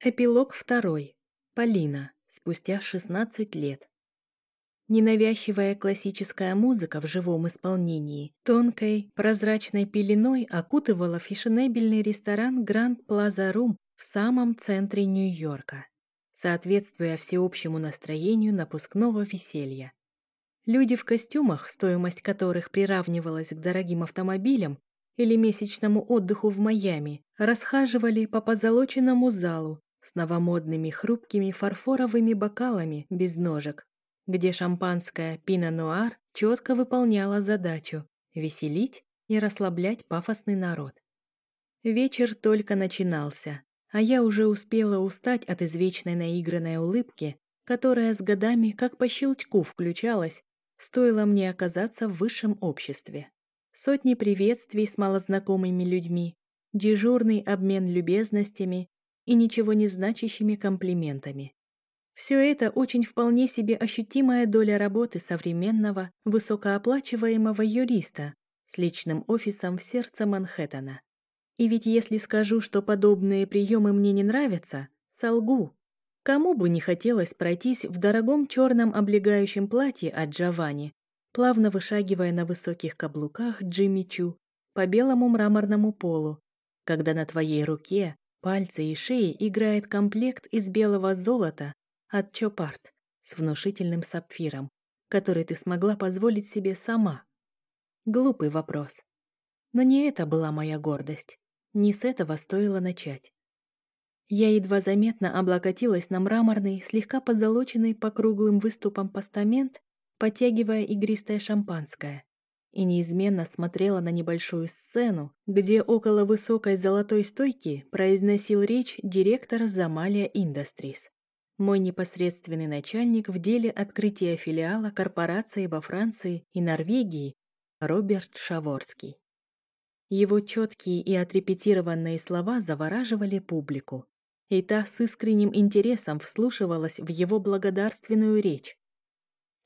Эпилог второй. Полина. Спустя 16 лет. Ненавязчивая классическая музыка в живом исполнении тонкой, прозрачной пеленой окутывала фешенебельный ресторан Grand Plaza Room в самом центре Нью-Йорка, соответствуя всеобщему настроению напускного веселья. Люди в костюмах, стоимость которых приравнивалась к дорогим автомобилям или месячному отдыху в Майами, расхаживали по позолоченному залу, с новомодными хрупкими фарфоровыми бокалами без ножек, где шампанское пино-нуар четко выполняло задачу веселить и расслаблять пафосный народ. Вечер только начинался, а я уже успела устать от извечной наигранной улыбки, которая с годами как по щелчку включалась, стоило мне оказаться в высшем обществе. Сотни приветствий с малознакомыми людьми, дежурный обмен любезностями и ничего не значащими комплиментами. Все это очень вполне себе ощутимая доля работы современного, высокооплачиваемого юриста с личным офисом в сердце Манхэттена. И ведь если скажу, что подобные приемы мне не нравятся, солгу. Кому бы не хотелось пройтись в дорогом черном облегающем платье от Джованни, плавно вышагивая на высоких каблуках Джимми Чу по белому мраморному полу, когда на твоей руке Пальцы и шеи играет комплект из белого золота от Чопарт с внушительным сапфиром, который ты смогла позволить себе сама. Глупый вопрос. Но не это была моя гордость. Не с этого стоило начать. Я едва заметно облокотилась на мраморный, слегка позолоченный по круглым выступам постамент, подтягивая игристое шампанское и неизменно смотрела на небольшую сцену, где около высокой золотой стойки произносил речь директор Замалия Industries, мой непосредственный начальник в деле открытия филиала корпорации во Франции и Норвегии Роберт Шаворский. Его четкие и отрепетированные слова завораживали публику, и та с искренним интересом вслушивалась в его благодарственную речь,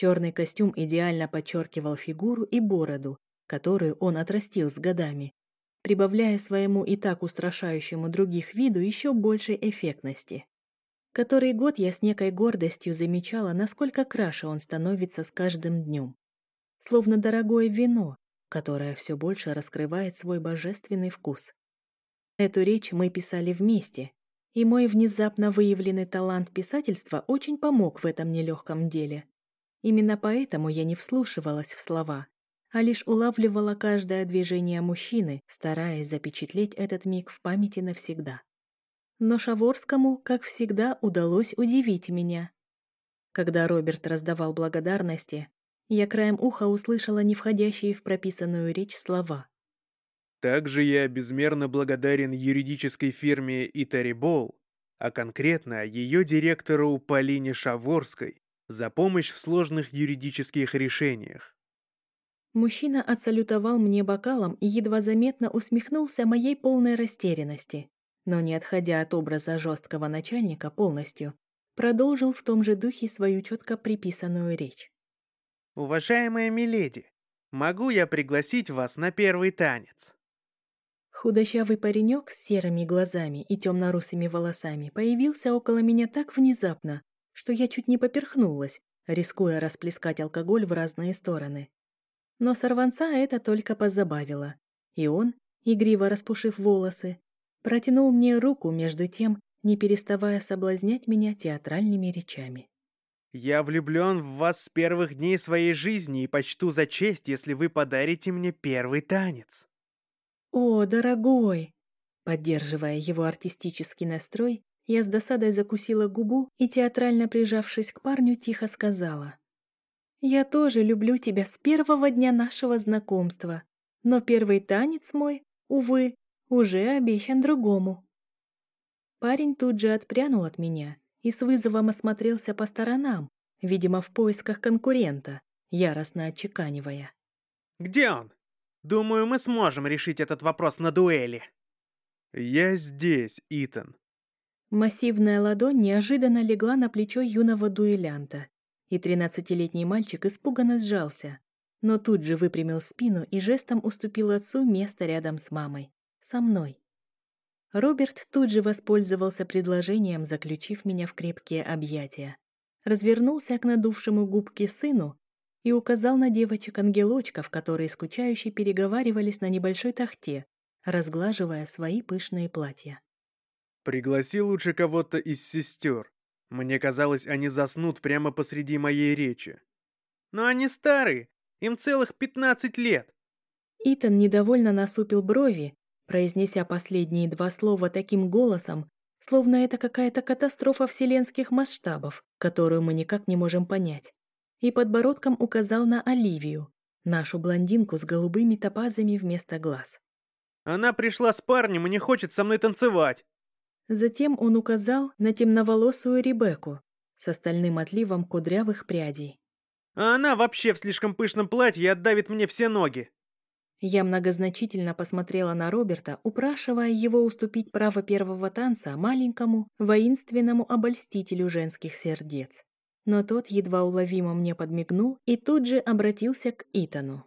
Черный костюм идеально подчеркивал фигуру и бороду, которую он отрастил с годами, прибавляя своему и так устрашающему других виду еще большей эффектности. Который год я с некой гордостью замечала, насколько краше он становится с каждым днем. Словно дорогое вино, которое все больше раскрывает свой божественный вкус. Эту речь мы писали вместе, и мой внезапно выявленный талант писательства очень помог в этом нелегком деле. Именно поэтому я не вслушивалась в слова, а лишь улавливала каждое движение мужчины, стараясь запечатлеть этот миг в памяти навсегда. Но Шаворскому, как всегда, удалось удивить меня. Когда Роберт раздавал благодарности, я краем уха услышала не входящие в прописанную речь слова. Также я безмерно благодарен юридической фирме Итари Болл, а конкретно ее директору Полине Шаворской за помощь в сложных юридических решениях. Мужчина отсалютовал мне бокалом и едва заметно усмехнулся моей полной растерянности, но не отходя от образа жесткого начальника полностью, продолжил в том же духе свою четко приписанную речь. «Уважаемая миледи, могу я пригласить вас на первый танец?» Худощавый паренек с серыми глазами и темно-русыми волосами появился около меня так внезапно, что я чуть не поперхнулась, рискуя расплескать алкоголь в разные стороны. Но сорванца это только позабавило, и он, игриво распушив волосы, протянул мне руку между тем, не переставая соблазнять меня театральными речами. «Я влюблен в вас с первых дней своей жизни и почту за честь, если вы подарите мне первый танец». «О, дорогой!» Поддерживая его артистический настрой, я с досадой закусила губу и, театрально прижавшись к парню, тихо сказала. «Я тоже люблю тебя с первого дня нашего знакомства, но первый танец мой, увы, уже обещан другому». Парень тут же отпрянул от меня и с вызовом осмотрелся по сторонам, видимо, в поисках конкурента, яростно отчеканивая. «Где он? Думаю, мы сможем решить этот вопрос на дуэли». «Я здесь, Итан», Массивная ладонь неожиданно легла на плечо юного дуэлянта, и тринадцатилетний мальчик испуганно сжался, но тут же выпрямил спину и жестом уступил отцу место рядом с мамой. Со мной. Роберт тут же воспользовался предложением, заключив меня в крепкие объятия. Развернулся к надувшему губке сыну и указал на девочек-ангелочков, которые скучающе переговаривались на небольшой тахте, разглаживая свои пышные платья. «Пригласи лучше кого-то из сестер. Мне казалось, они заснут прямо посреди моей речи». «Но они старые, им целых пятнадцать лет!» Итан недовольно насупил брови, произнеся последние два слова таким голосом, словно это какая-то катастрофа вселенских масштабов, которую мы никак не можем понять, и подбородком указал на Оливию, нашу блондинку с голубыми топазами вместо глаз. «Она пришла с парнем и не хочет со мной танцевать!» Затем он указал на темноволосую Ребекку с остальным отливом кудрявых прядей. «А она вообще в слишком пышном платье и отдавит мне все ноги!» Я многозначительно посмотрела на Роберта, упрашивая его уступить право первого танца маленькому, воинственному обольстителю женских сердец. Но тот едва уловимо мне подмигнул и тут же обратился к Итану.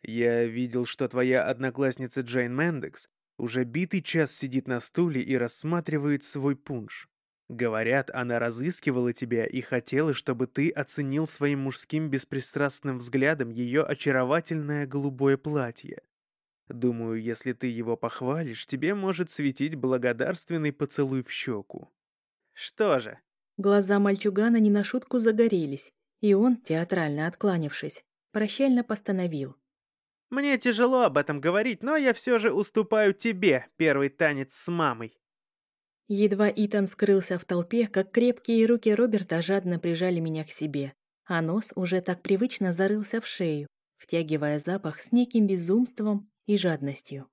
«Я видел, что твоя одноклассница Джейн Мендекс уже битый час сидит на стуле и рассматривает свой пунш. Говорят, она разыскивала тебя и хотела, чтобы ты оценил своим мужским беспристрастным взглядом ее очаровательное голубое платье. Думаю, если ты его похвалишь, тебе может светить благодарственный поцелуй в щеку. Что же? Глаза мальчугана не на шутку загорелись, и он, театрально откланившись, прощально постановил. «Мне тяжело об этом говорить, но я все же уступаю тебе первый танец с мамой». Едва Итан скрылся в толпе, как крепкие руки Роберта жадно прижали меня к себе, а нос уже так привычно зарылся в шею, втягивая запах с неким безумством и жадностью.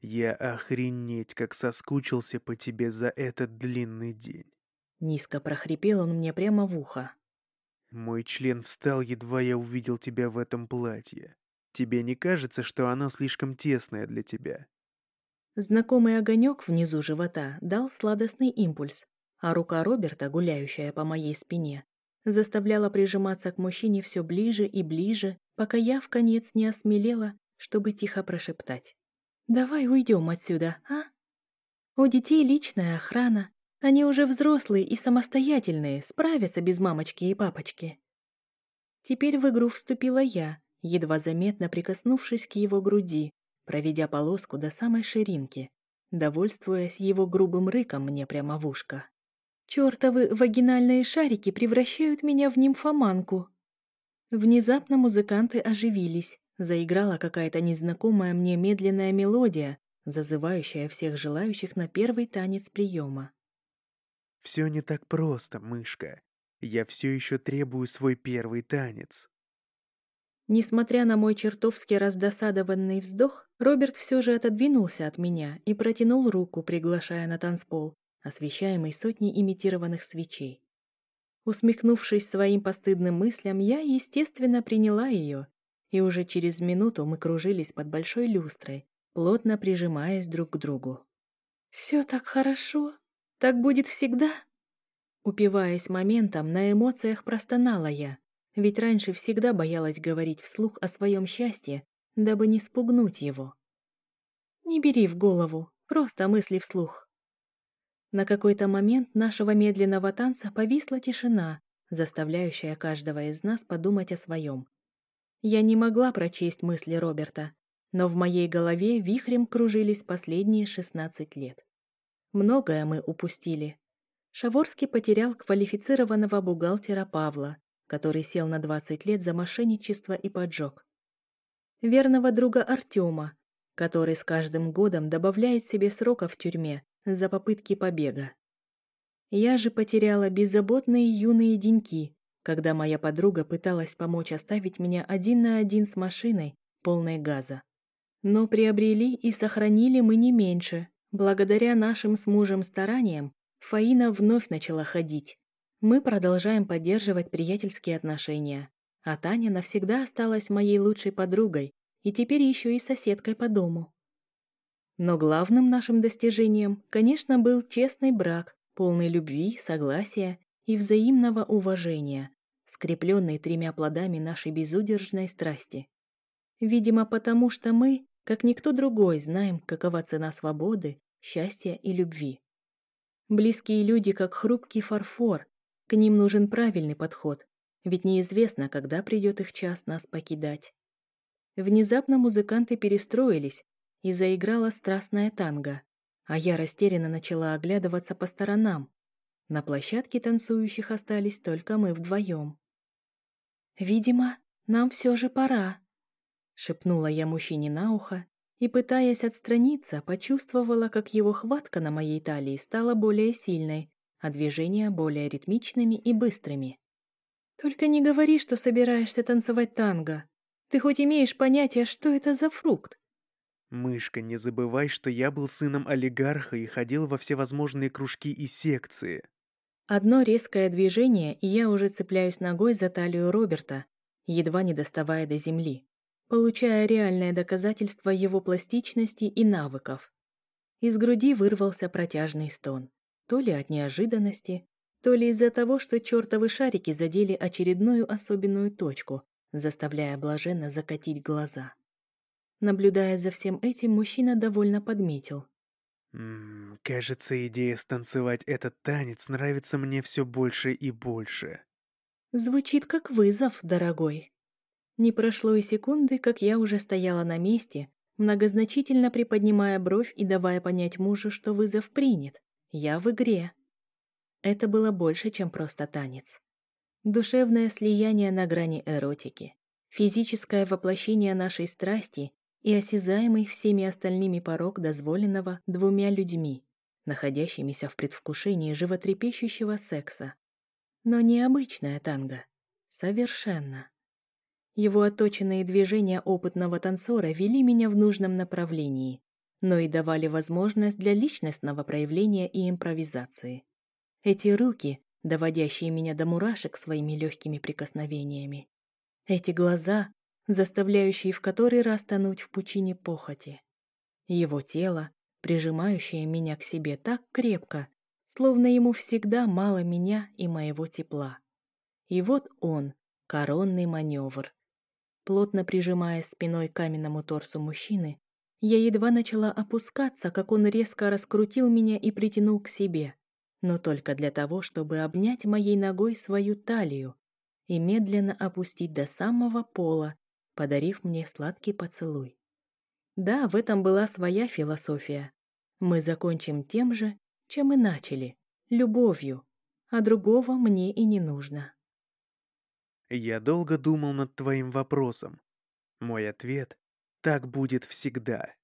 «Я охренеть, как соскучился по тебе за этот длинный день!» Низко прохрипел он мне прямо в ухо. «Мой член встал, едва я увидел тебя в этом платье. Тебе не кажется, что оно слишком тесное для тебя?» Знакомый огонек внизу живота дал сладостный импульс, а рука Роберта, гуляющая по моей спине, заставляла прижиматься к мужчине все ближе и ближе, пока я в конец не осмелела, чтобы тихо прошептать. «Давай уйдем отсюда, а? У детей личная охрана, они уже взрослые и самостоятельные, справятся без мамочки и папочки». Теперь в игру вступила я, едва заметно прикоснувшись к его груди, проведя полоску до самой ширинки, довольствуясь его грубым рыком мне прямо в ушко. «Чёртовы вагинальные шарики превращают меня в нимфоманку!» Внезапно музыканты оживились, заиграла какая-то незнакомая мне медленная мелодия, зазывающая всех желающих на первый танец приема. «Все не так просто, мышка. Я все еще требую свой первый танец», Несмотря на мой чертовски раздосадованный вздох, Роберт все же отодвинулся от меня и протянул руку, приглашая на танцпол, освещаемый сотней имитированных свечей. Усмехнувшись своим постыдным мыслям, я, естественно, приняла ее, и уже через минуту мы кружились под большой люстрой, плотно прижимаясь друг к другу. «Все так хорошо. Так будет всегда?» Упиваясь моментом, на эмоциях простонала я, ведь раньше всегда боялась говорить вслух о своем счастье, дабы не спугнуть его. Не бери в голову, просто мысли вслух. На какой-то момент нашего медленного танца повисла тишина, заставляющая каждого из нас подумать о своем. Я не могла прочесть мысли Роберта, но в моей голове вихрем кружились последние 16 лет. Многое мы упустили. Шаворский потерял квалифицированного бухгалтера Павла, который сел на 20 лет за мошенничество и поджог. Верного друга Артема, который с каждым годом добавляет себе срока в тюрьме за попытки побега. Я же потеряла беззаботные юные деньки, когда моя подруга пыталась помочь оставить меня один на один с машиной, полной газа. Но приобрели и сохранили мы не меньше. Благодаря нашим с мужем стараниям Фаина вновь начала ходить, мы продолжаем поддерживать приятельские отношения, а Таня навсегда осталась моей лучшей подругой и теперь еще и соседкой по дому. Но главным нашим достижением, конечно, был честный брак, полный любви, согласия и взаимного уважения, скрепленный тремя плодами нашей безудержной страсти. Видимо, потому что мы, как никто другой, знаем, какова цена свободы, счастья и любви. Близкие люди, как хрупкий фарфор, к ним нужен правильный подход, ведь неизвестно, когда придет их час нас покидать. Внезапно музыканты перестроились, и заиграла страстная танго, а я растерянно начала оглядываться по сторонам. На площадке танцующих остались только мы вдвоем. «Видимо, нам все же пора», — шепнула я мужчине на ухо и, пытаясь отстраниться, почувствовала, как его хватка на моей талии стала более сильной, а движения более ритмичными и быстрыми. «Только не говори, что собираешься танцевать танго. Ты хоть имеешь понятие, что это за фрукт?» «Мышка, не забывай, что я был сыном олигарха и ходил во всевозможные кружки и секции». Одно резкое движение, и я уже цепляюсь ногой за талию Роберта, едва не доставая до земли, получая реальное доказательство его пластичности и навыков. Из груди вырвался протяжный стон, то ли от неожиданности, то ли из-за того, что чертовы шарики задели очередную особенную точку, заставляя блаженно закатить глаза. Наблюдая за всем этим, мужчина довольно подметил. «М -м, «Кажется, идея станцевать этот танец нравится мне все больше и больше». Звучит как вызов, дорогой. Не прошло и секунды, как я уже стояла на месте, многозначительно приподнимая бровь и давая понять мужу, что вызов принят. Я в игре. Это было больше, чем просто танец. Душевное слияние на грани эротики, физическое воплощение нашей страсти и осязаемый всеми остальными порог дозволенного двумя людьми, находящимися в предвкушении животрепещущего секса. Но необычная танго. Совершенно. Его отточенные движения опытного танцора вели меня в нужном направлении, но и давали возможность для личностного проявления и импровизации. Эти руки, доводящие меня до мурашек своими легкими прикосновениями. Эти глаза, заставляющий в который раз тонуть в пучине похоти. Его тело, прижимающее меня к себе так крепко, словно ему всегда мало меня и моего тепла. И вот он, коронный маневр. Плотно прижимая спиной к каменному торсу мужчины, я едва начала опускаться, как он резко раскрутил меня и притянул к себе, но только для того, чтобы обнять моей ногой свою талию и медленно опустить до самого пола, подарив мне сладкий поцелуй. Да, в этом была своя философия. Мы закончим тем же, чем и начали, любовью, а другого мне и не нужно. Я долго думал над твоим вопросом. Мой ответ — так будет всегда.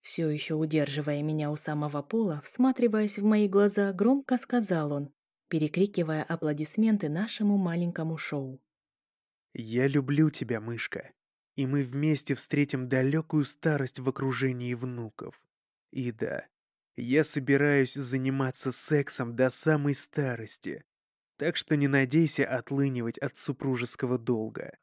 Все еще удерживая меня у самого пола, всматриваясь в мои глаза, громко сказал он, перекрикивая аплодисменты нашему маленькому шоу. «Я люблю тебя, мышка, и мы вместе встретим далекую старость в окружении внуков. И да, я собираюсь заниматься сексом до самой старости, так что не надейся отлынивать от супружеского долга».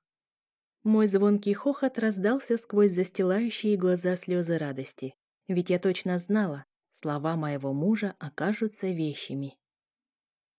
Мой звонкий хохот раздался сквозь застилающие глаза слезы радости, ведь я точно знала, слова моего мужа окажутся вещими.